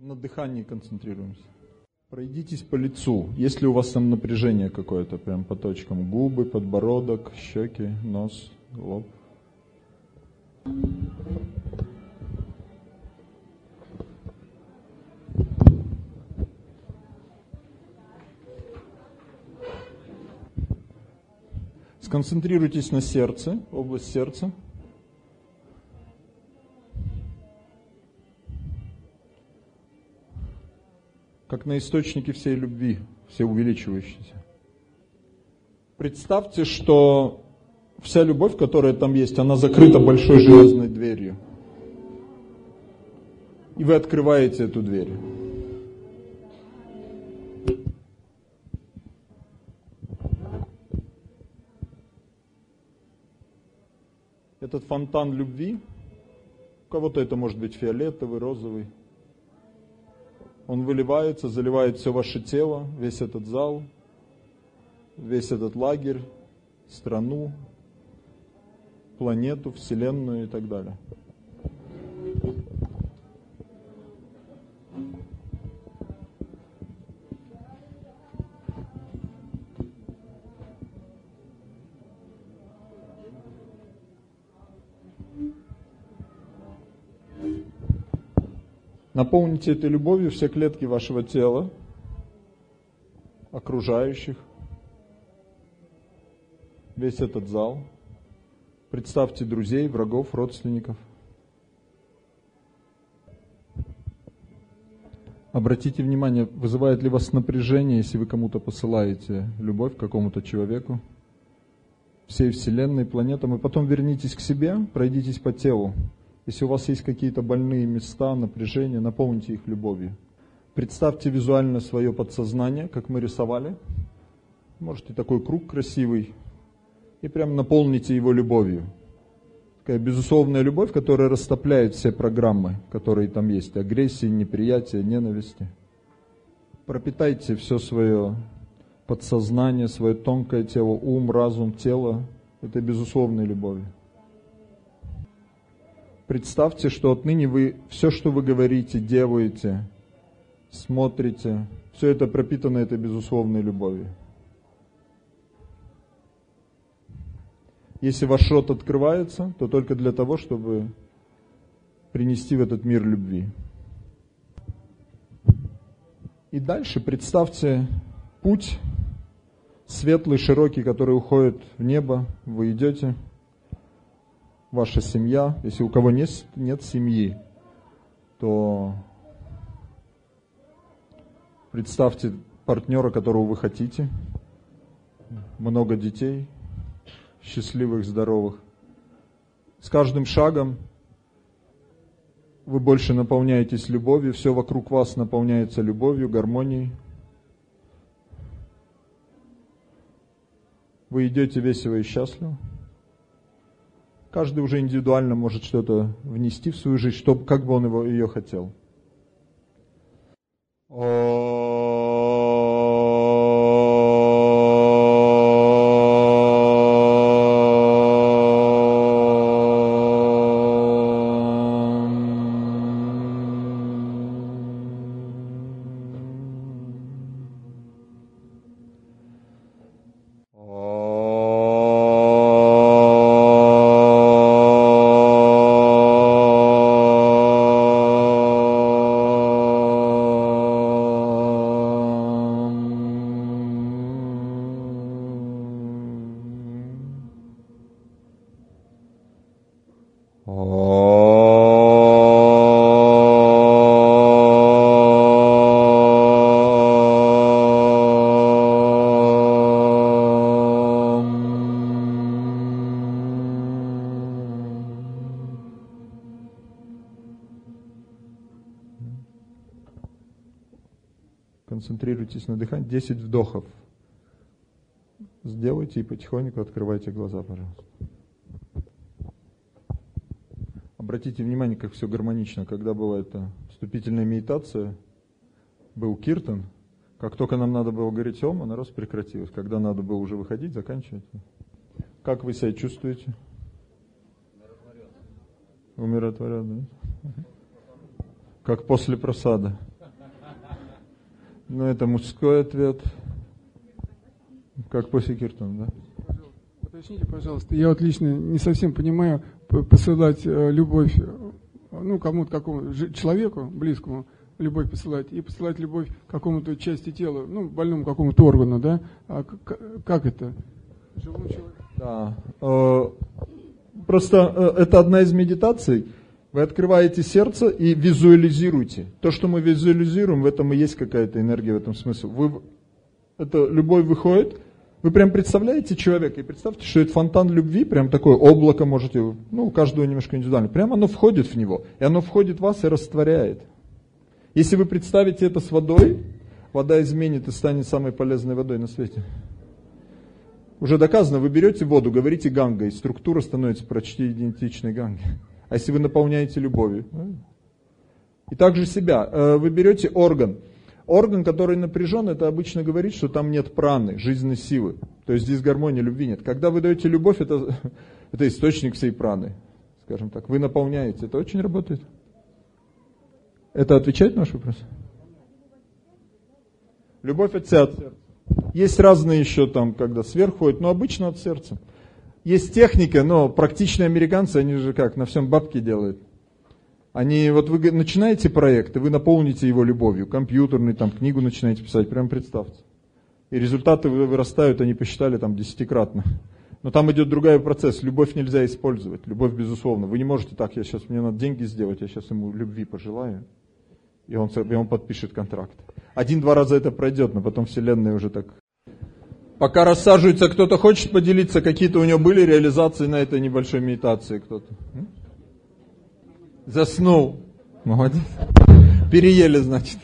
На дыхании концентрируемся. Пройдитесь по лицу. Есть ли у вас там напряжение какое-то, прям по точкам? Губы, подбородок, щеки, нос, лоб. Сконцентрируйтесь на сердце, область сердца. Как на источнике всей любви, все увеличивающейся. Представьте, что вся любовь, которая там есть, она закрыта большой железной дверью. И вы открываете эту дверь. Этот фонтан любви, у кого-то это может быть фиолетовый, розовый, он выливается, заливает все ваше тело, весь этот зал, весь этот лагерь, страну, планету, Вселенную и так далее. Наполните этой любовью все клетки вашего тела, окружающих, весь этот зал. Представьте друзей, врагов, родственников. Обратите внимание, вызывает ли вас напряжение, если вы кому-то посылаете любовь какому-то человеку, всей Вселенной, планетам, и потом вернитесь к себе, пройдитесь по телу. Если у вас есть какие-то больные места, напряжения, наполните их любовью. Представьте визуально свое подсознание, как мы рисовали. Можете такой круг красивый. И прям наполните его любовью. Такая безусловная любовь, которая растопляет все программы, которые там есть. Агрессии, неприятия, ненависти. Пропитайте все свое подсознание, свое тонкое тело, ум, разум, тело этой безусловной любовью. Представьте, что отныне вы все, что вы говорите, делаете, смотрите, все это пропитано этой безусловной любовью. Если ваш рот открывается, то только для того, чтобы принести в этот мир любви. И дальше представьте путь светлый, широкий, который уходит в небо. Вы идете – ваша семья, если у кого нет, нет семьи, то представьте партнера, которого вы хотите, много детей, счастливых, здоровых. С каждым шагом вы больше наполняетесь любовью, все вокруг вас наполняется любовью, гармонией. Вы идете весело и счастливо. Каждый уже индивидуально может что-то внести в свою жизнь, чтобы, как бы он его, ее хотел. Концентрируйтесь на дыхании. 10 вдохов. Сделайте и потихоньку открывайте глаза, пожалуйста. Обратите внимание, как все гармонично. Когда была эта вступительная медитация, был киртан, как только нам надо было говорить ом, она раз прекратилась. Когда надо было уже выходить, заканчивать. Как вы себя чувствуете? Умиротворенно. Умиротворенно. Как после просада. Ну, это мужской ответ. Как после Киртона, да? Уточните, пожалуйста, я вот лично не совсем понимаю посылать э, любовь, ну, кому-то, какому человеку близкому, любовь посылать, и посылать любовь какому-то части тела, ну, больному какому-то органу, да? А как это? Живому человеку? Да. Э, просто э, это одна из медитаций. Вы открываете сердце и визуализируете. То, что мы визуализируем, в этом и есть какая-то энергия, в этом смысл. Вы, это любовь выходит, вы прям представляете человека и представьте, что это фонтан любви, прям такое облако можете, ну, у каждого немножко индивидуально. Прямо оно входит в него, и оно входит в вас и растворяет. Если вы представите это с водой, вода изменит и станет самой полезной водой на свете. Уже доказано, вы берете воду, говорите ганга, и структура становится почти идентичной ганге. А если вы наполняете любовью? И также себя. Э, вы берете орган, Орган, который напряжен, это обычно говорит, что там нет праны, жизненной силы. То есть здесь гармонии, любви нет. Когда вы даете любовь, это, это источник всей праны, скажем так. Вы наполняете. Это очень работает. Это отвечает на ваш вопрос? Любовь от сердца. Есть разные еще там, когда сверху но обычно от сердца. Есть техника, но практичные американцы, они же как, на всем бабки делают. Они, вот вы начинаете проект, и вы наполните его любовью, компьютерный, там, книгу начинаете писать, прям представьте. И результаты вырастают, они посчитали там десятикратно. Но там идет другой процесс. Любовь нельзя использовать. Любовь, безусловно. Вы не можете так, я сейчас, мне надо деньги сделать, я сейчас ему любви пожелаю. И он, и он подпишет контракт. Один-два раза это пройдет, но потом Вселенная уже так... Пока рассаживается, кто-то хочет поделиться, какие-то у него были реализации на этой небольшой медитации кто-то. Заснул. Молодец. Переели, значит.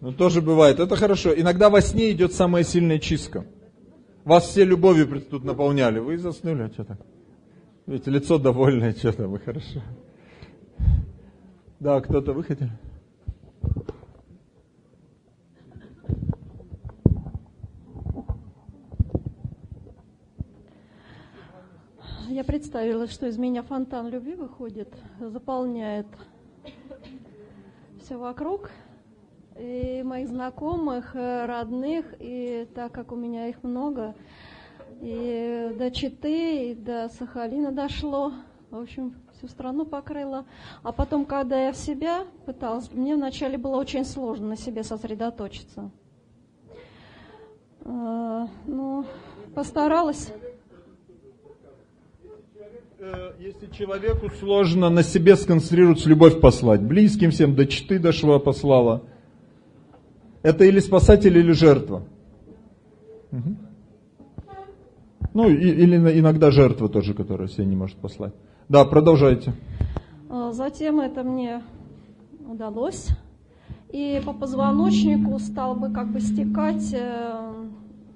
Ну, тоже бывает. Это хорошо. Иногда во сне идет самая сильная чистка. Вас все любовью тут наполняли. Вы заснули, а что так? Видите, лицо довольное, что-то вы хорошо. Да, кто-то вы хотели? Я представила, что из меня фонтан любви выходит, заполняет все вокруг, и моих знакомых, э, родных, и так как у меня их много, и до Читы, и до Сахалина дошло, в общем, всю страну покрыла. А потом, когда я в себя пыталась, мне вначале было очень сложно на себе сосредоточиться. А, ну, постаралась. Э, если человеку сложно на себе сконцентрироваться, любовь послать, близким всем, до читы дошла, послала, это или спасатель, или жертва. Угу. Ну, и, или иногда жертва тоже, которая себе не может послать. Да, продолжайте. А, затем это мне удалось. И по позвоночнику стал бы как бы стекать э,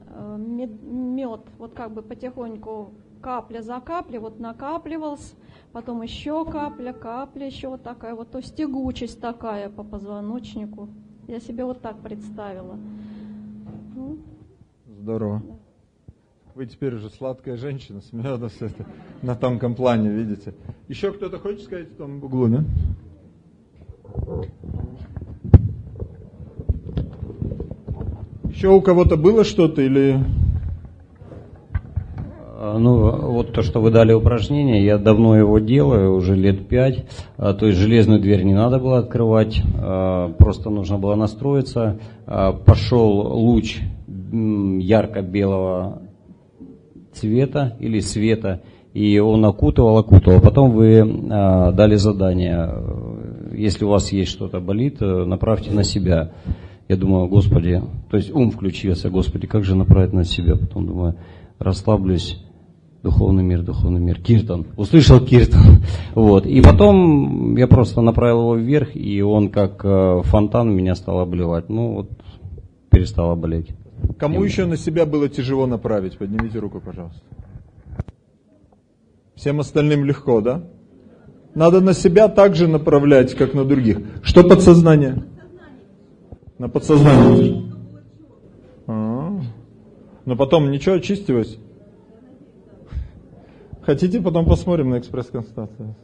э, мед, вот как бы потихоньку капля за каплей, вот накапливался, потом еще капля, капля, еще вот такая вот, то есть тягучесть такая по позвоночнику. Я себе вот так представила. Ну. Здорово. Вы теперь уже сладкая женщина, с это на тонком плане, видите. Еще кто-то хочет сказать в том углу, да? Еще у кого-то было что-то или ну, вот то, что вы дали упражнение, я давно его делаю, уже лет пять. А, то есть железную дверь не надо было открывать, а, просто нужно было настроиться. Пошел луч ярко-белого цвета или света, и он окутывал, окутывал. Потом вы дали задание, если у вас есть что-то болит, направьте на себя. Я думаю, Господи, то есть ум включился, Господи, как же направить на себя? Потом думаю, расслаблюсь, Духовный мир, духовный мир. Киртон. Услышал Киртон. Вот. И потом я просто направил его вверх, и он как э, фонтан меня стал обливать. Ну вот, перестало болеть. Кому и... еще на себя было тяжело направить? Поднимите руку, пожалуйста. Всем остальным легко, да? Надо на себя так же направлять, как на других. Что подсознание? На подсознание. А-а-а. Но потом ничего очистилось? Хотите, потом посмотрим на экспресс-констатацию.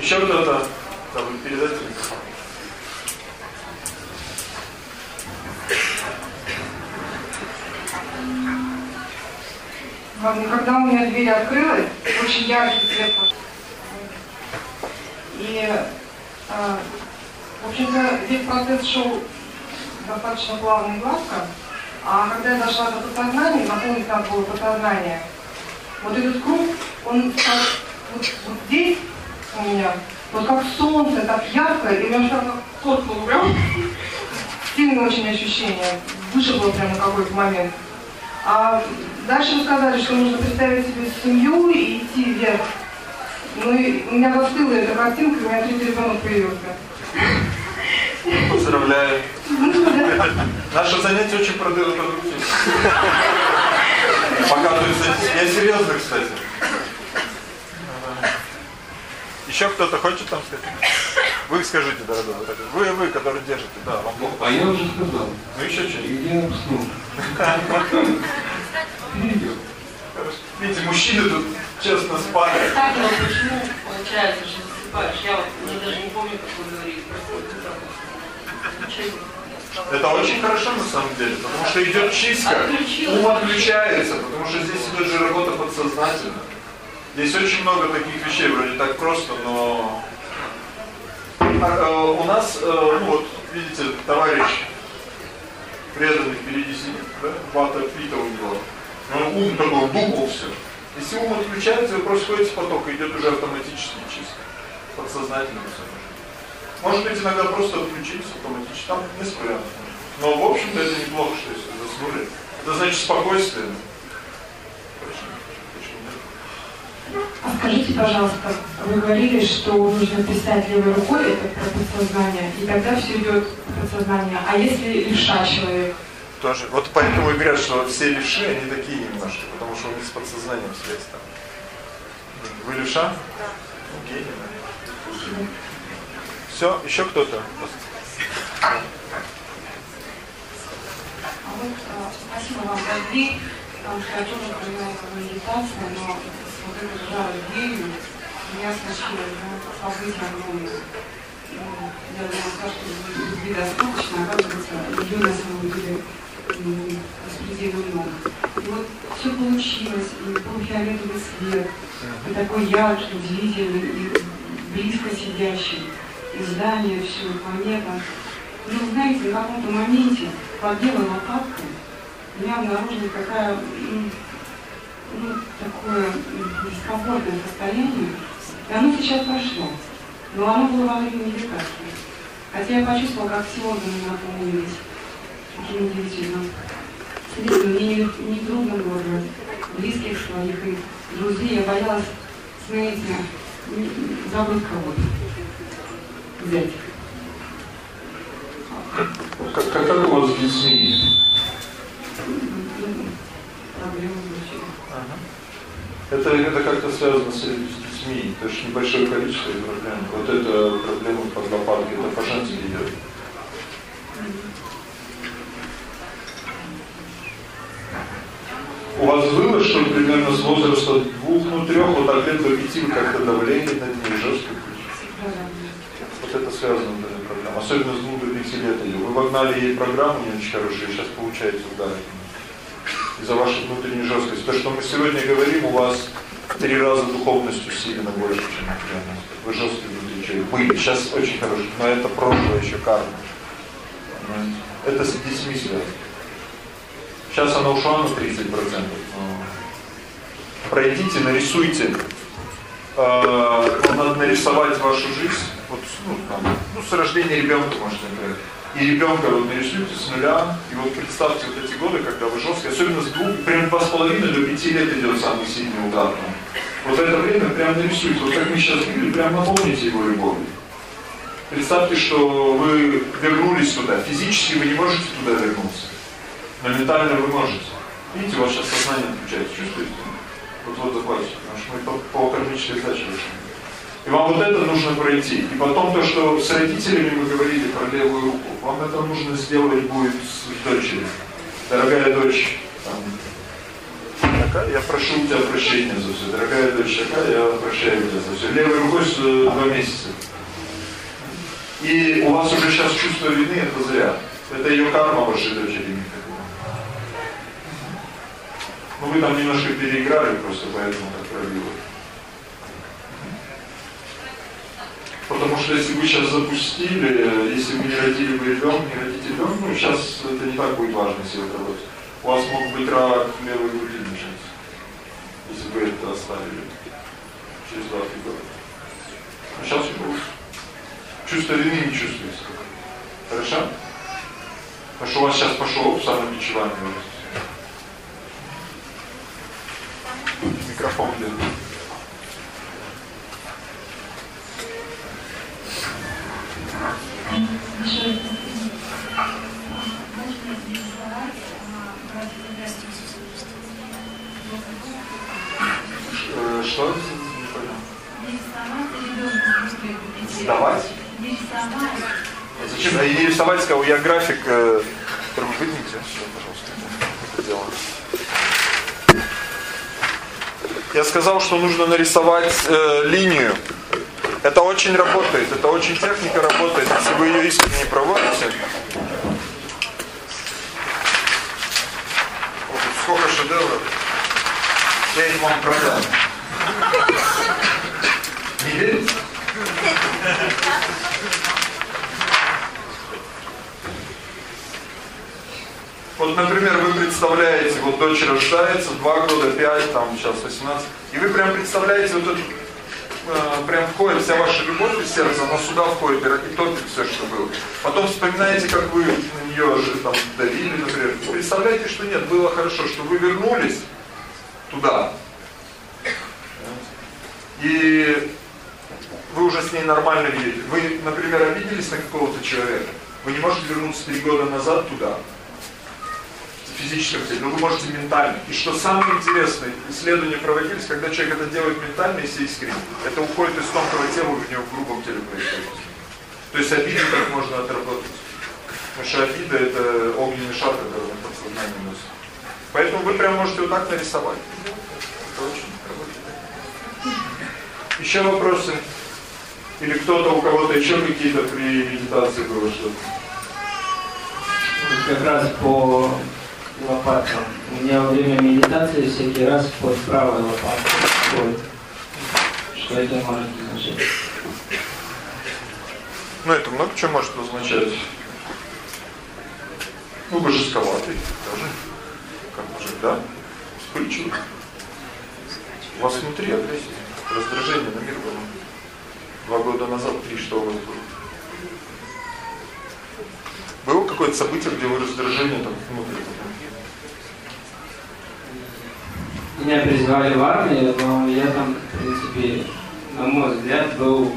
Еще кто-то? Да, вы передайте. Ладно, когда у меня дверь открылась, очень яркий свет пошел. И, а, в общем-то, весь процесс шел достаточно плавно и гладко. А когда я дошла до подсознания, наполнить надо было подсознание, вот этот круг, он как вот, вот здесь у меня, вот как солнце, так ярко, и у меня как торкнуло прям. Сильное очень ощущение. Вышло прямо на какой-то момент. А дальше вы сказали, что нужно представить себе семью и идти вверх. Ну и у меня застыла эта картинка, у меня третий ребенок появился. Поздравляю. Наше занятие очень продуктивно. Показывается, я серьезно, кстати. Еще кто-то хочет там сказать? Вы скажите, дорогой. Вы, вы, который держите, да, вам плохо. А я уже сказал. Ну еще что? Я уснул. Видите, мужчины тут честно спали. Так, но почему получается, что засыпаешь? Я вот уже даже не помню, как вы говорили. Это очень хорошо на самом деле, потому что идет чистка, ум отключается, потому что здесь идет же работа подсознательно. Здесь очень много таких вещей, вроде так просто, но а, э, у нас, э, ну вот, видите, товарищ преданный впереди сидит, да, вата пита у него, ну, ум такой, думал все. Если ум отключается, вы просто ходите поток, идет уже автоматически чистка, подсознательно все. Может быть, иногда просто отключиться автоматически, там несколько вариантов. Но, в общем-то, это неплохо, что если заснули. Это значит спокойствие. А скажите, пожалуйста, вы говорили, что нужно писать левой рукой, это про подсознание, и тогда все идет подсознание. А если левша человек? Тоже. Вот поэтому и говорят, что все левши, они такие немножко, потому что у них с подсознанием связь там. Вы левша? Да. Ну, гений, наверное. Все, еще кто-то? А а, спасибо вам за дверь, потому что я тоже понимаю, как медитация, но вот это сжало дверью, меня событие огромное. Ну, я думала, что любви достаточно, оказывается, любви на самом деле беспредельно много. И вот все получилось, и был фиолетовый свет, и такой яркий, удивительный, и близко сидящий здание, все, планета. Ну, знаете, на каком-то моменте под белой лопаткой меня обнаружилась такая, ну, такое дискомфортное состояние. И оно сейчас прошло. Но оно было во время медитации. Хотя я почувствовала, как все органы наполнились таким удивительным средством. Мне не, не трудно было близких своих и друзей. Я боялась, знаете, забыть кого-то Как, как, как у вас с детьми? Ага. Это, это как-то связано с, детьми, это же небольшое количество проблем. Вот это проблема под лопаткой, это по женски идет. У вас было, что примерно с возраста двух, ну трех, вот так лет до пяти как-то давление на ней жестко Вот это связано с этой проблемой. Особенно с пяти лет. Вы вогнали ей программу не очень хорошую, сейчас получаете ударить. Из-за вашей внутренней жесткости. То, что мы сегодня говорим, у вас три раза духовностью усилена больше, чем материальность. Вы жесткие внутри человек. Были, сейчас очень хорошие, но это прошлое еще карма. Это с детьми связано. Сейчас она ушла на 30%. Пройдите, нарисуйте. Э, надо нарисовать вашу жизнь. Вот, ну, там, ну, с рождения ребенка, можно сказать. И ребенка вот нарисуйте с нуля. И вот представьте вот эти годы, когда вы жесткие, особенно с двух, прям два с половиной до пяти лет идет самый сильный удар. Вот это время прям нарисуйте. Вот как мы сейчас видели, прям наполните его любовью. Представьте, что вы вернулись туда. Физически вы не можете туда вернуться. Но ментально вы можете. Видите, сейчас сознание отключается, чувствуете? Вот вот захватите, потому что мы по, по кармической задаче И вам вот это нужно пройти. И потом то, что с родителями мы говорили про левую руку, вам это нужно сделать будет с дочерью. Дорогая дочь, я прошу у тебя прощения за все. Дорогая дочь, я прощаю тебя за все. Левой рукой с э, два месяца. И у вас уже сейчас чувство вины, это зря. Это ее карма вашей дочери. Ну, Ну вы там немножко переиграли, просто поэтому так пробило. Потому что если вы сейчас запустили, если вы не родили бы ребенка, не родите ребенка, ну сейчас это не так будет важно, если вы работаете. У вас мог быть рак левой груди начаться, если вы это оставили через 2-3 года. А сейчас уже чувство вины не чувствуете. Хорошо? Потому что у вас сейчас пошел самобичевание. Микрофон где Э, Что? Не. Сдавать? Зачем? А не рисовать, сказал, я график, э, выдвиньте все, пожалуйста, это дело. Я сказал, что нужно нарисовать э, линию. Это очень работает, это очень техника работает, если вы ее искренне проводите. Сколько шедевров. Я их вам продам. Не верите? Вот, например, вы представляете, вот дочь рождается, 2 года, 5, там, сейчас 18, и вы прям представляете вот это, э, прям входит вся ваша любовь из сердца, она сюда входит и топит все, что было. Потом вспоминаете, как вы на нее же там давили, например. Представляете, что нет, было хорошо, что вы вернулись туда. И вы уже с ней нормально видите. Вы, например, обиделись на какого-то человека. Вы не можете вернуться три года назад туда, физическом теле, но вы можете ментально. И что самое интересное, исследования проводились, когда человек это делает ментально, если искренне, это уходит из тонкого тела, у него в грубом теле происходит. То есть обиду как можно отработать. Потому что обида это огненный шар, который на подсознании носит. Поэтому вы прям можете вот так нарисовать. Это очень работает. Еще вопросы? Или кто-то, у кого-то еще какие-то при медитации было что-то? Как раз по лопаткам. У меня во время медитации всякий раз под правой лопаткой ходит. Что это может означать? Ну, это много чего может означать. Ну, божесковатый тоже. Как мужик, да? Вспыльчивый. У вас внутри агрессия, раздражение на мир было. Два года назад, три, что у вас было? Было какое-то событие, где вы раздражение там внутри? Меня призвали в армию, но я там, в принципе, на мой взгляд, был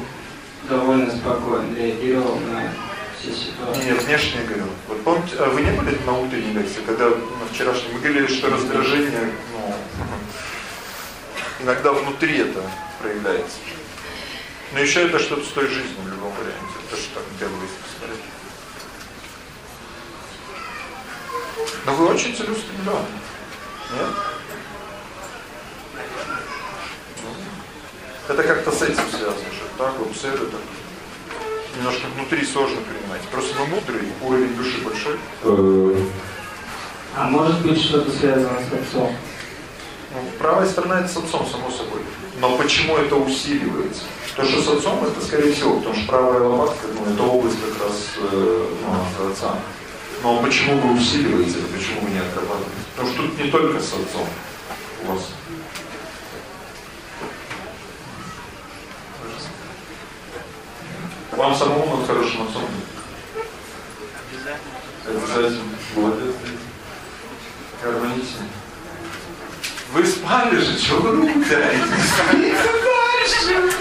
довольно спокоен, реагировал на все ситуации. Нет, внешне я говорю. Вот помните, а вы не были на утренней лекции, когда на вчерашнем мы говорили, что раздражение, ну, иногда внутри это проявляется. Но еще это что-то с той жизнью в любом варианте. Это что так белый посмотреть. Но вы очень целеустремленны. Нет? Это как-то с этим связано, что так вот цель это немножко внутри сложно принимать. Просто вы мудрый, уровень души большой. А может быть что-то связано с отцом? Ну, правая сторона это с отцом, само собой. Но почему это усиливается? То, что с отцом, это скорее всего, потому что правая лопатка, ну, это область как раз э, ну, от отца. Но почему вы усиливаете это, почему вы не отрабатываете? Потому что тут не только с отцом у вас. Вам самому над хорошим отцом? Обязательно. Молодец. Гармонично. Вы спали же, что вы руку тянете? Спите дальше!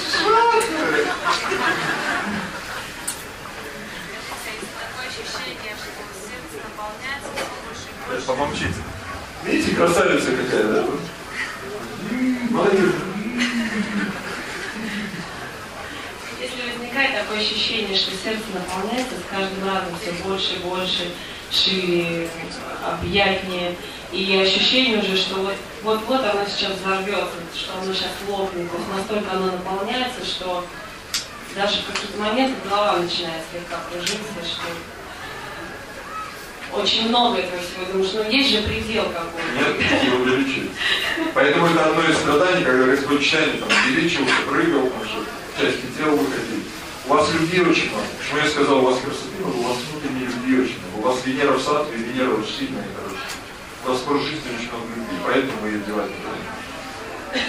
Что ты? Помолчите. Видите, красавица какая, да? Молодец. Если возникает такое ощущение, что сердце наполняется с каждым разом все больше и больше, шире, объятнее, и ощущение уже, что вот вот-вот оно сейчас взорвется, что оно сейчас лопнет, то есть настолько оно наполняется, что даже в какие-то моменты голова начинает слегка кружиться, что очень много этого всего. Думаешь, ну есть же предел какой-то. Нет, его увеличивать. Поэтому это одно из страданий, когда Господь чайник там увеличивался, прыгал, там, что части тела выходили. У вас много. Почему я сказал, у вас много, у вас очень много. У вас Венера в сатве, Венера очень сильная хорошая. У вас в жизни очень много любви, поэтому вы ее девать не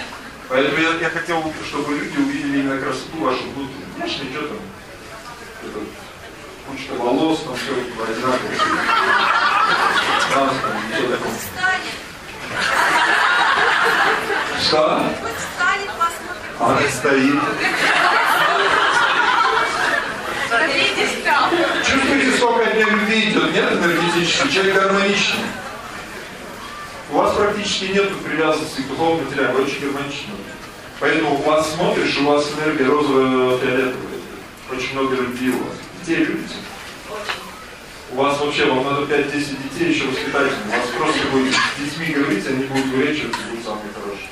Поэтому я, я хотел, чтобы люди увидели именно красоту вашу внутреннюю. Внешне что там? Это кучка волос, там все одинаково. Нас там ничего такого. Что? Она стоит. Чувствуете, сколько от любви идет? Нет энергетически? Человек гармоничный. У вас практически нет привязанности к духовному материалу, вы очень гармоничны. Поэтому у вас смотришь, у вас энергия розово-фиолетовая. Очень много любви у вас. Детей любите? У вас вообще, вам надо 5-10 детей еще воспитательных. У вас просто будет с детьми говорить, они будут вылечиваться, будут самые хорошие.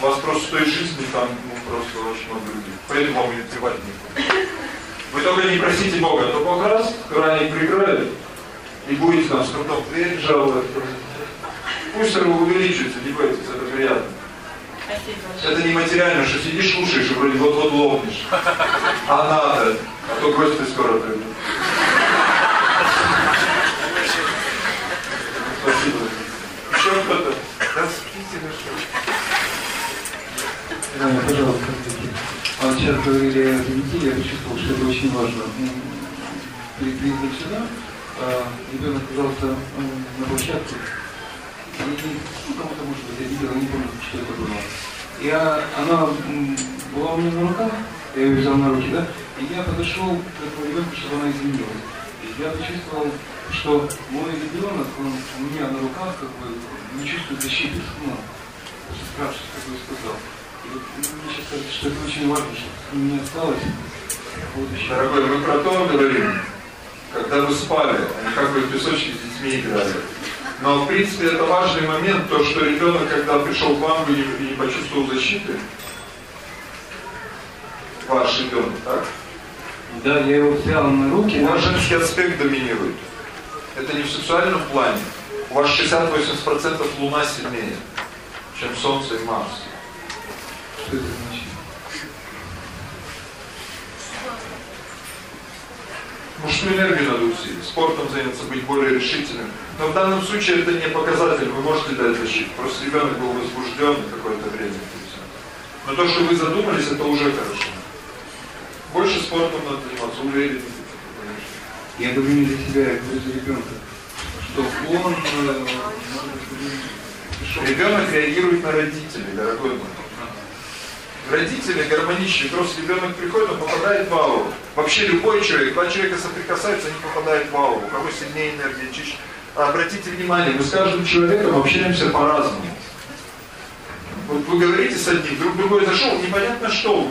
У вас просто с той жизни там ну, просто очень много людей. Поэтому вам и плевать не Вы только не просите Бога, а то Бог раз, краник прикроет, и будете там с крутом дверь жаловать. Пусть увеличивается, не бойтесь, это приятно. Это не материально, что сидишь, слушаешь и вроде вот-вот лопнешь. А надо, а то гости скоро придут. Спасибо. Еще кто-то? Да спите, Да, пожалуйста, сейчас говорили о детей, я почувствовал, что это очень важно. Перед приездом сюда а, ребенок оказался на площадке, и, ну, кому-то, может быть, я видел, не помню, что это было. И а, она была у меня на руках, я ее взял на руки, да, и я подошел к этому ребенку, чтобы она извинилась. И я почувствовал, что мой ребенок, он у меня на руках, как бы, не чувствует защиты, ну, спрашивает, как бы сказал. И вот, ну, мне сейчас кажется, что это очень важно, чтобы не осталось. Дорогой, мы про то говорим, когда вы спали, а не как вы в песочке с детьми играли. Но, в принципе, это важный момент, то, что ребенок, когда пришел к вам, вы не, не почувствовал защиты. Ваш ребенок, так? Да, я его взял на руки. У вас женский аспект доминирует. Это не в сексуальном плане. У вас 60-80% Луна сильнее, чем Солнце и Марс. Что это значит? Мужскую энергию надо усилить, спортом заняться, быть более решительным. Но в данном случае это не показатель, вы можете дать защиту. Просто ребенок был возбужден какое-то время. Но то, что вы задумались, это уже хорошо. Больше спортом надо заниматься, уверен. Я говорю не за себя, я говорю за ребенка. Что он... Э, ребенок реагирует на родителей, дорогой мой родители гармоничные, просто ребенок приходит, он попадает в ауру. Вообще любой человек, два человека соприкасаются, они попадают в ауру. У кого сильнее энергия, чище. Обратите внимание, мы с каждым человеком общаемся по-разному. Вот вы говорите с одним, друг другой зашел, непонятно что,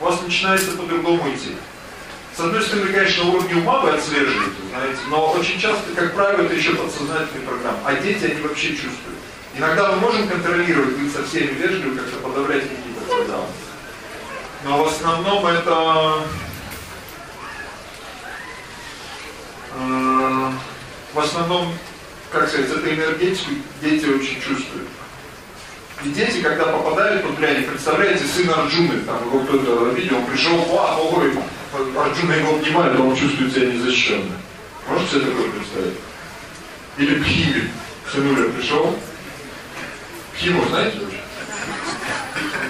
у вас начинается по-другому идти. С одной стороны, конечно, на уровне ума вы отслеживаете, знаете, но очень часто, как правило, это еще подсознательный программ. А дети, они вообще чувствуют. Иногда мы можем контролировать, быть со всеми вежливы, как-то подавлять какие-то да. Но в основном это э, в основном, как сказать, это энергетику дети очень чувствуют. И дети, когда попадают в влияние, представляете, сын Арджуны, там его кто-то видел, он пришел, вау, ой, Арджуна его обнимает, а он чувствует себя незащищенным. Можете себе такое представить? Или Пхими, сынуля пришел. Пхиму знаете?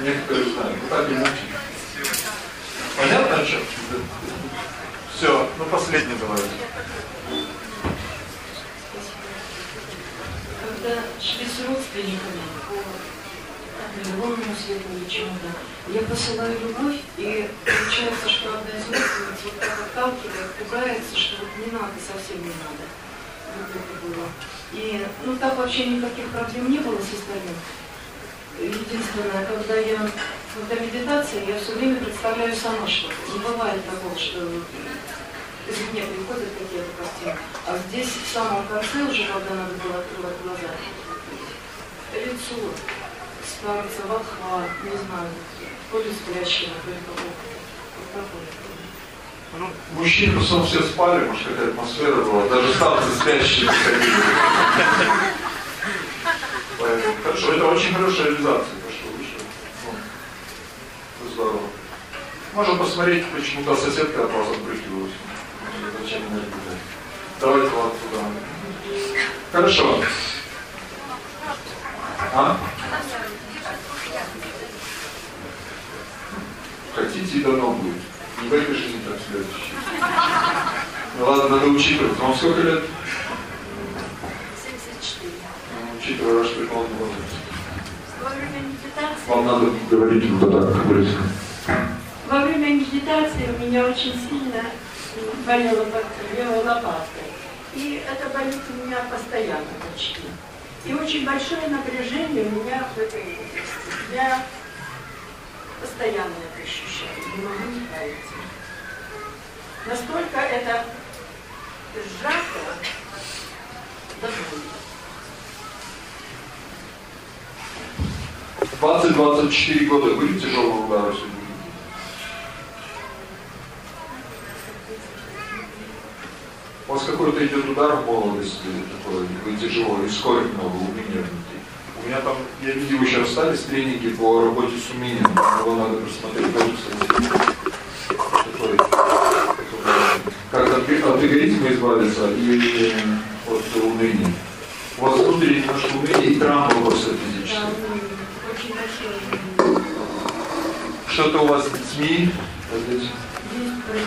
Некоторые знают. Вот так и мучить. Понятно о чем? Все, ну последний давайте. Когда шли с родственниками по мировому свету или чему-то, я посылаю любовь, и получается, что одна из родственниц вот так отталкивает, пугается, что вот не надо, совсем не надо. Вот это было. И, ну, так вообще никаких проблем не было с остальным. Единственное, когда я, когда медитация, я все время представляю сама что-то. Не бывает такого, что извне приходят какие-то картины. А здесь в самом конце уже, когда надо было открывать глаза, лицо старца, волхва, не знаю, то ли спрячено, то ли кого. Вот такое. Ну, мужчины в основном все спали, может какая атмосфера была, даже старцы спящие. Хорошо, это очень хорошая реализация, что вышло. Ну, здорово. Можно посмотреть, почему та соседка от вас отбрыкивалась. Зачем она это Давайте вот туда. Хорошо. А? Хотите и давно будет. Не в этой жизни, так следующей. Ну ладно, надо учитывать. Вам сколько лет? Учитывая ваш преклонный возраст. Во время медитации... Вам надо говорить вот так, как близко. Во время медитации у меня очень сильно болела левая лопатка. И это болит у меня постоянно почти. И очень большое напряжение у меня в этой области. Я постоянно это ощущаю, не могу не справиться. Настолько это сжато до боли. 20-24 года были тяжелые удары судьбы? У вас какой-то идет удар в молодости, такой, вы тяжело, и много, умения внутри. У меня там, я видел, еще остались тренинги по работе с умением, его надо просмотреть, тоже, как от, от эгоизма избавиться и от уныния. У вас внутри немножко уныния и травма просто физическая. Очень большое. Что-то у вас с детьми?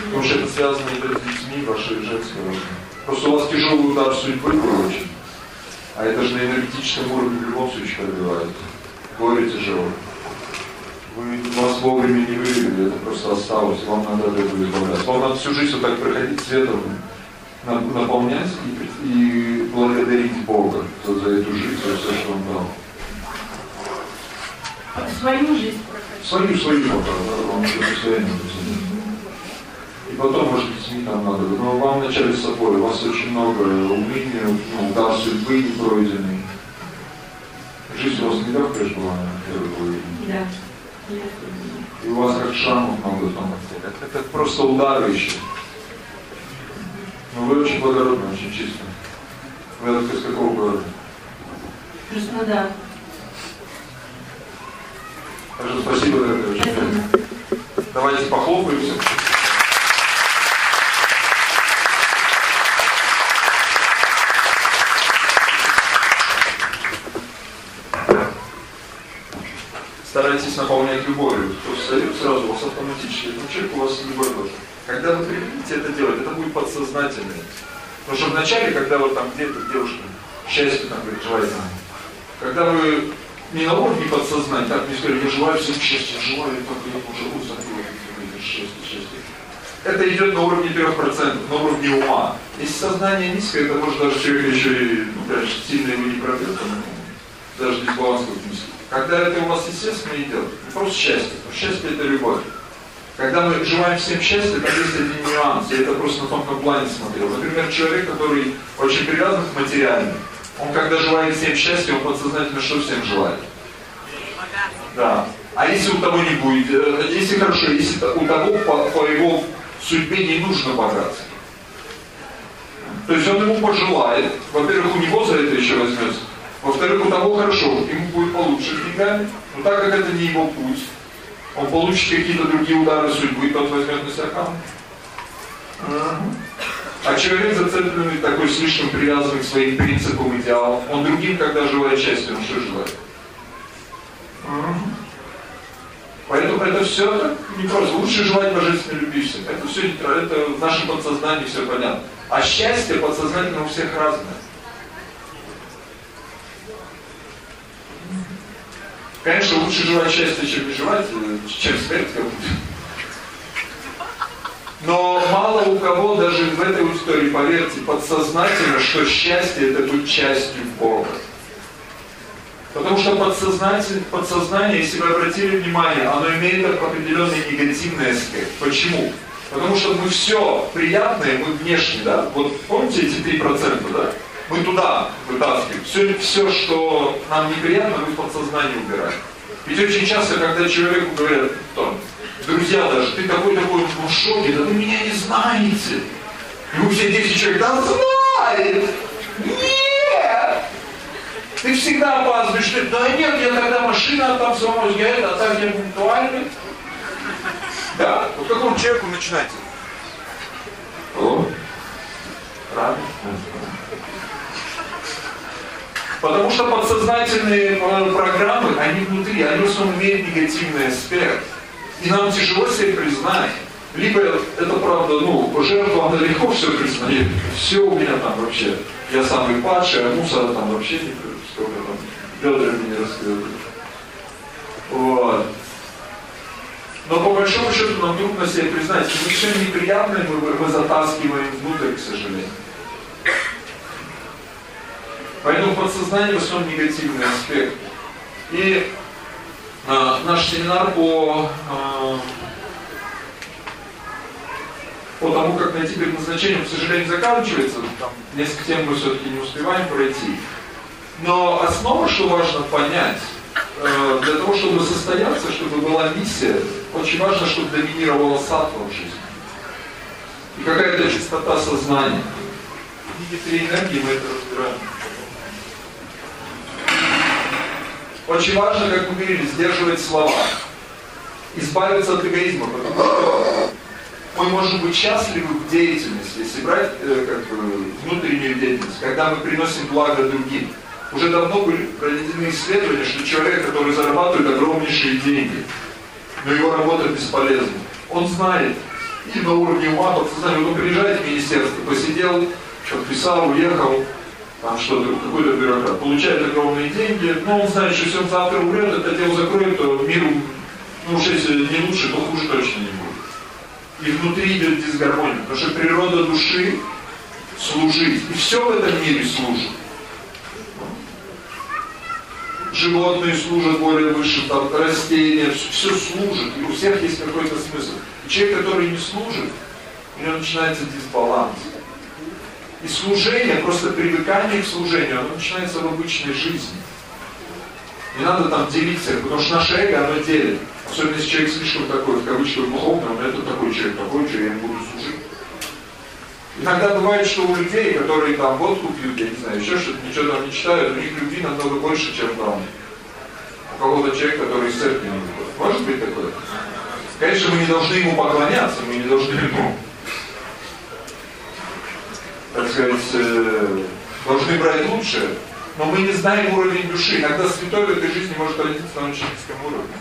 Потому что это связано только с детьми, вашей женской жизнью. Просто у вас тяжелый удар судьбы был очень. А это же на энергетическом уровне в любом случае пробивает. Горе тяжело. Вы вас вовремя не вывели, это просто осталось, вам надо от этого избавляться. Вам надо всю жизнь вот так проходить светом, наполнять и, и благодарить Бога за, за эту жизнь, за все, что Он дал. Свою жизнь проходить. Свою, свою, да, вам нужно состояние и потом, может быть, СМИ там надо. Но вам вначале с собой, у вас очень много умения, ну, удар судьбы не пройденный. Жизнь у вас нелегкая же была, первый Да. И у вас как шрамов много там. Это, это просто удары еще. Но вы очень благородны, очень чисто. Вы из какого города? Краснодар. Также спасибо, дорогая, очень приятно. Давайте похлопаемся. старайтесь наполнять любовью. То есть встает сразу у вас автоматически. Человеку у вас любовь должна. Когда вы прекратите это делать, это будет подсознательно. Потому что вначале, когда вы там где-то девушка счастье там переживаете, когда вы не на уровне подсознания, так мне сказали, я желаю всем счастья, желаю, так я живу за счастье, счастье. Это идет на уровне 3%, на уровне ума. Если сознание низкое, это может даже человек еще и, ну, конечно, сильно его не пробьет, даже дисбаланс будет низкий. Когда это у вас естественно идет, просто счастье. Счастье это любовь. Когда мы желаем всем счастья, там есть один нюанс, я это просто на тонком плане смотрел. Например, человек, который очень привязан к материальному, он когда желает всем счастья, он подсознательно что всем желает? Да. А если у того не будет, э, если хорошо, если у того по, по его судьбе не нужно богатство. То есть он ему пожелает, во-первых, у него за это еще возьмется, во-вторых, у того хорошо, ему будет получше деньгами, но так как это не его путь, он получит какие-то другие удары судьбы, тот возьмет на себя камень. А человек зацепленный, такой слишком привязанный к своим принципам, идеалам, он другим, когда желает счастья, он что желает? Поэтому это все не просто. Лучше желать божественной любви всем. Это все это в нашем подсознании все понятно. А счастье подсознательно у всех разное. Конечно, лучше желать счастья, чем не желать, э, чем смерть кому-то. Но мало у кого даже в этой истории, поверьте, подсознательно, что счастье это быть частью Бога. Потому что подсознание, подсознание, если вы обратили внимание, оно имеет определенный негативный аспект. Почему? Потому что мы все приятное, мы внешне, да? Вот помните эти 3%, да? мы туда вытаскиваем. Все, все, что нам неприятно, мы в подсознание убираем. Ведь очень часто, когда человеку говорят, там, друзья даже, ты такой такой, ну шоке, да вы меня не знаете. И вы все 10 человек, да знает. Нет! Ты всегда опаздываешь. Ты, да нет, я когда машина там сломалась, я это, а так я пунктуальный. Да? По какому человеку начинайте? О, правильно. Потому что подсознательные э, программы, они внутри, они в основном имеют негативный аспект. И нам тяжело себе признать. Либо это правда, ну, жертва, она легко все признает. Все у меня там вообще. Я самый падший, а мусора там вообще не сколько там бедрами не раскрыты. Вот. Но по большому счету нам трудно себе признать, что все неприятное мы, мы затаскиваем внутрь, к сожалению. Поэтому подсознание в основном негативный аспект. И э, наш семинар по, э, по тому, как найти предназначение, к сожалению, заканчивается. Там несколько тем мы все-таки не успеваем пройти. Но основа, что важно понять, э, для того, чтобы состояться, чтобы была миссия, очень важно, чтобы доминировала сатва в жизни. И какая-то чистота сознания. В виде три энергии мы это разбираем. Очень важно, как мы говорили, сдерживать слова. Избавиться от эгоизма, потому что мы можем быть счастливы в деятельности, если брать э, как бы, внутреннюю деятельность, когда мы приносим благо другим. Уже давно были проведены исследования, что человек, который зарабатывает огромнейшие деньги, но его работа бесполезна. Он знает, и на уровне ума, подсознания, он приезжает в министерство, посидел, подписал, уехал, там что-то, какой-то бюрократ, получает огромные деньги, но он знает, что если он завтра умрет, это дело закроет, то миру, ну уж если не лучше, то хуже точно не будет. И внутри идет дисгармония, потому что природа души служить. И все в этом мире служит. Животные служат более высшим, там, растения, все служит, и у всех есть какой-то смысл. И человек, который не служит, у него начинается дисбаланс. И служение, просто привыкание к служению, оно начинается в обычной жизни. Не надо там делиться, потому что наше эго, оно делит. Особенно если человек слишком такой, в кавычках, духовный, он это такой человек, такой человек, я ему буду служить. Иногда бывает, что у людей, которые там водку пьют, я не знаю, еще что-то, ничего там не читают, у них любви намного больше, чем там у кого-то человек, который из церкви не. Может быть такое? Конечно, мы не должны ему поклоняться, мы не должны ему так сказать, э, должны брать лучшее, но мы не знаем уровень души. Иногда святой в этой жизни может родиться на очень низком уровне.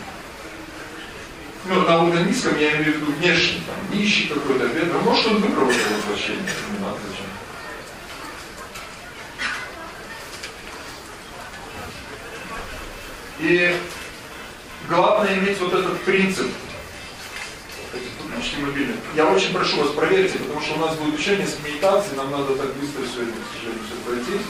Ну, на уровне низком я имею в виду внешний, там, нищий какой-то, бедный. Может, он выбрал это воплощение, не знаю зачем. И главное иметь вот этот принцип Включите мобильный. Я очень прошу вас, проверьте, потому что у нас будет еще несколько медитаций, нам надо так быстро сегодня, к сожалению, все пройти.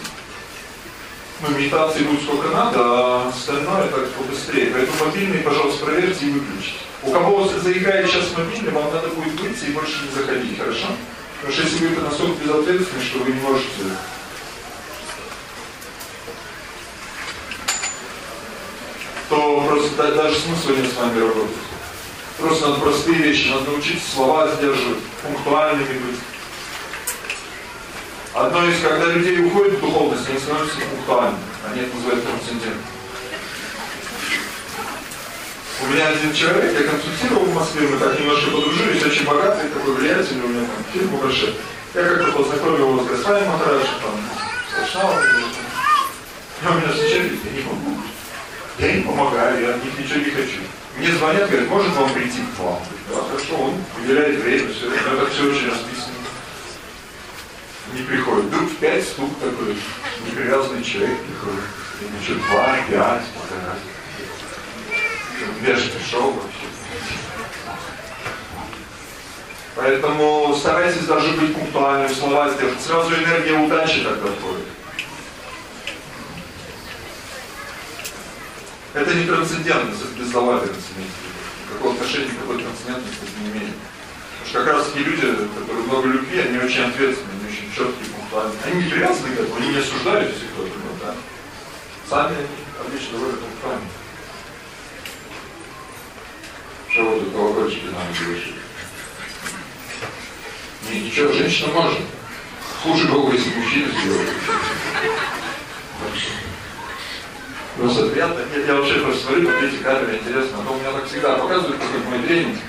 Ну, медитации будет сколько надо, а остальное так побыстрее. Поэтому мобильный, пожалуйста, проверьте и выключите. У кого заиграет сейчас мобильный, вам надо будет выйти и больше не заходить, хорошо? Потому что если вы это настолько безответственны, что вы не можете то просто даже смысла нет с вами работать. Просто надо простые вещи, надо научиться слова сдерживать, пунктуальными быть. Одно из, когда людей уходят в духовность, они становятся пунктуальными. Они это называют трансцендентом. У меня один человек, я консультировал в Москве, мы так немножко подружились, очень богатый, такой влиятельный, у меня там фирма большая. Я как-то познакомил его с Гасаем Махараджем, там, с Вайшнавом, и он меня встречает, я не могу. Я не помогаю, я от них ничего не хочу. Мне звонят, говорят, может вам прийти к вам? Да, хорошо, он уделяет время, все, это все очень расписано. Не приходит. Вдруг в пять стук такой непривязанный человек приходит. И что, два, пять, полтора. Я же пришел вообще. Поэтому старайтесь даже быть пунктуальным, слова сделать. Сразу энергия удачи тогда входит. Это не трансцендентность, это бездолательность. Какого отношения к какой трансцендентности это не имеет. Потому что как раз таки люди, которые много любви, они очень ответственные, они очень четкие, пунктуальные. Они не привязаны к этому, они не осуждают, если кто-то, ну, да. Сами обычно довольно пунктуальны. Что вот тут колокольчики нам завершили. Ничего, женщина может. Хуже было, если мужчина сделает. Просто приятно. Я, я вообще просто смотрю, по эти камеры, интересно. А то у меня так всегда показывают, как мой тренинг.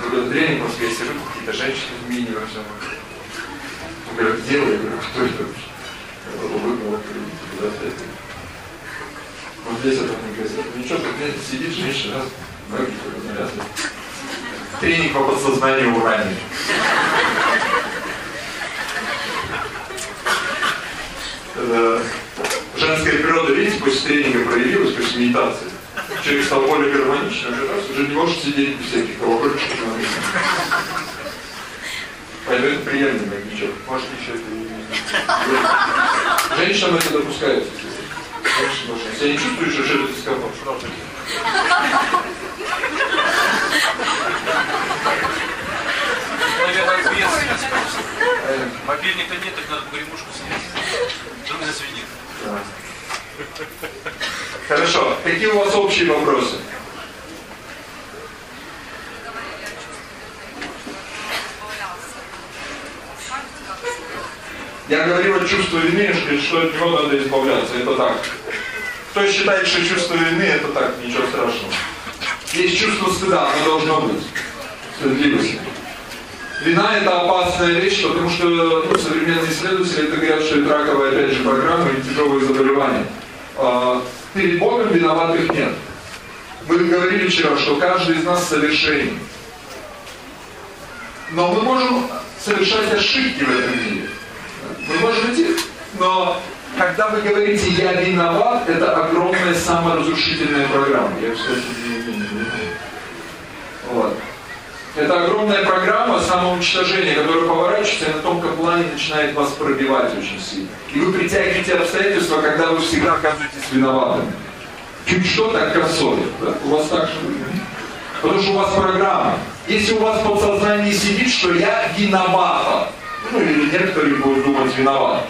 Когда тренинг, просто я сижу, какие-то женщины в мини во всем. Он говорит, делай, я говорю, кто это? Я потом выгнал, куда? Вот здесь это мне говорит, ничего, тут нет, сидит женщина, ноги развязывает. Тренинг по подсознанию урании. Это женская природа, видите, после тренинга проявилась, после медитации. Человек стал более гармоничным, уже, раз, уже не может сидеть без всяких колокольчиков. Поэтому это приемлемо, ничего. Может, еще это не Женщинам это допускается. Я не чувствую, что это дискомфорт, Наверное, ответственность. Мобильника нет, так надо погремушку снять. Вдруг зазвенит. Хорошо. Какие у вас общие вопросы? Я говорил о чувстве вины, что от него надо избавляться. Это так. Кто считает, что чувство вины, это так, ничего страшного. Есть чувство стыда, оно должно быть. Стыдливость. Вина это опасная вещь, потому что ну, современные исследователи это говорят, что это раковая, опять же, программа и тяжелые заболевания. А, перед Богом виноватых нет. Мы говорили вчера, что каждый из нас совершенен. Но мы можем совершать ошибки в этом мире. Мы можем идти, но когда вы говорите «я виноват», это огромная саморазрушительная программа. Я, кстати, не, не, не, вот. Это огромная программа самоуничтожения, которая поворачивается и на тонком плане начинает вас пробивать очень сильно. И вы притягиваете обстоятельства, когда вы всегда оказываетесь виноватыми. Чуть что так косой. Да? У вас так же. Потому что у вас программа. Если у вас в подсознании сидит, что я виновата, ну или некоторые будут думать виноват.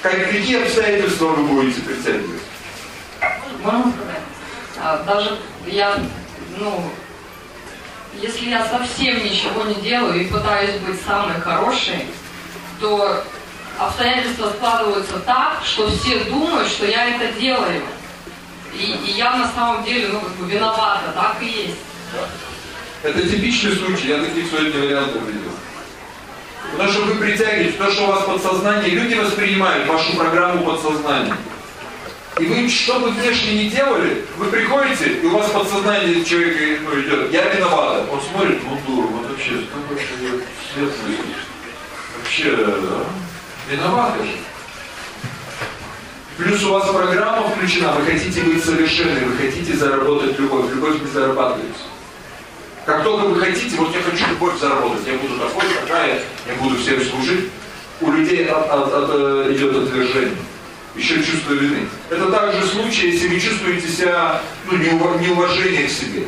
Как, какие обстоятельства вы будете притягивать? Сказать? А, даже я, ну, если я совсем ничего не делаю и пытаюсь быть самой хорошей, то обстоятельства складываются так, что все думают, что я это делаю. И, и я на самом деле, ну, как бы виновата, так и есть. Это типичный случай, я таких сотни вариантов видел. Потому что вы притягиваете, то, что у вас подсознание, люди воспринимают вашу программу подсознания. И вы, что бы внешне не делали, вы приходите, и у вас подсознание человека ну, идет, я виновата. Он смотрит, ну дура, вот вообще, светлый. Вообще, да, виновата же. Плюс у вас программа включена, вы хотите быть совершенны, вы хотите заработать любовь. Любовь не зарабатывается. Как только вы хотите, вот я хочу любовь заработать, я буду такой, такая, я буду всем служить, у людей от, от, от, э, идет отвержение еще чувство вины. Это также случай, если вы чувствуете себя, ну, неуважение к себе.